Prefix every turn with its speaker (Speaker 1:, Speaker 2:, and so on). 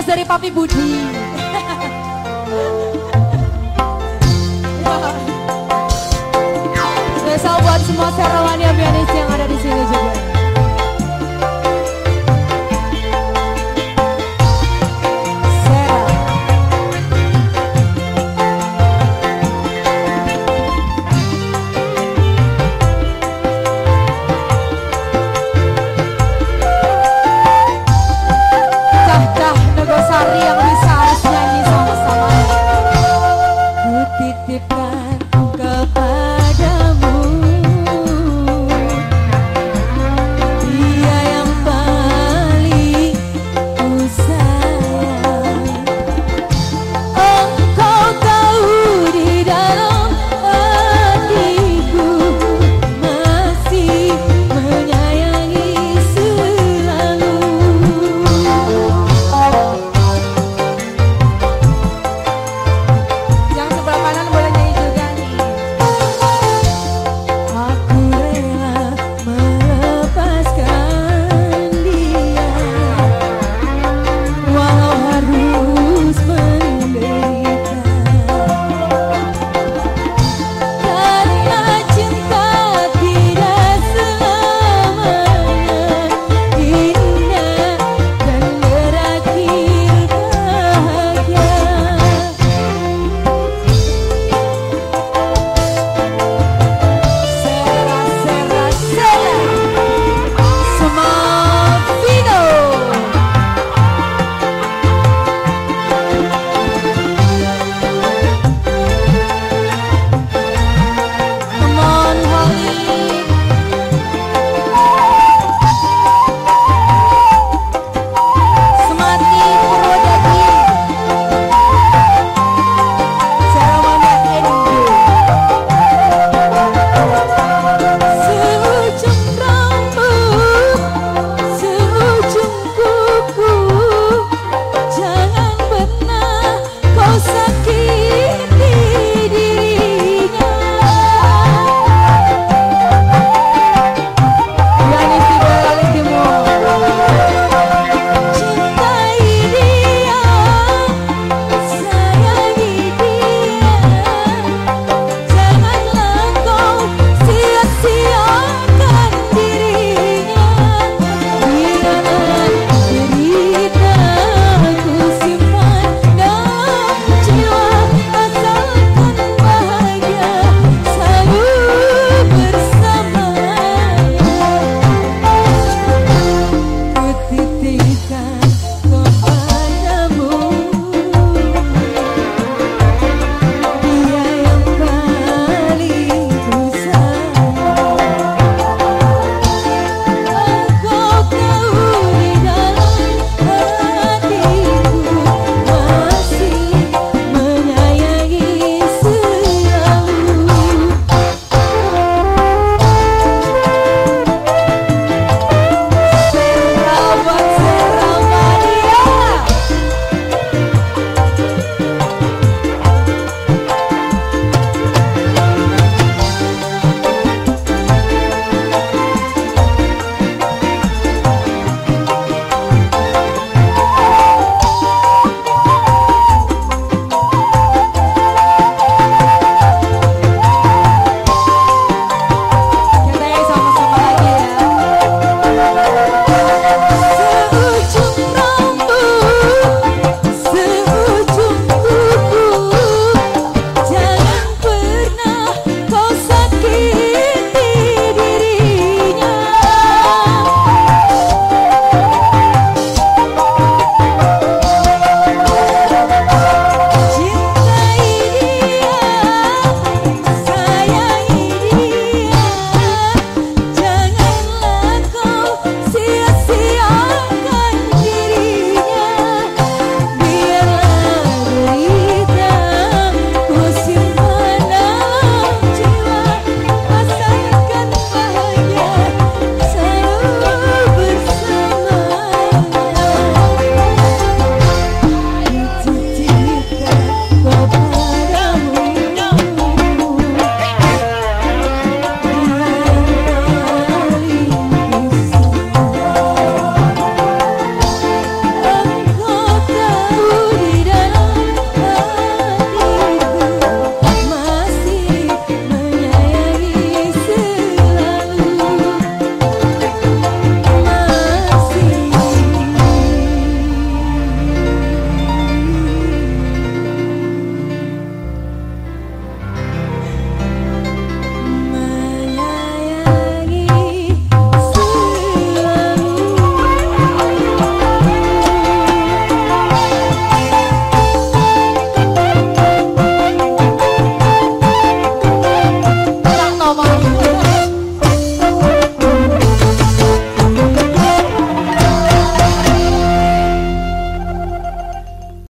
Speaker 1: request dari Papi Budi. Spesial buat semua Serawani Ambianis yang ada di sini juga.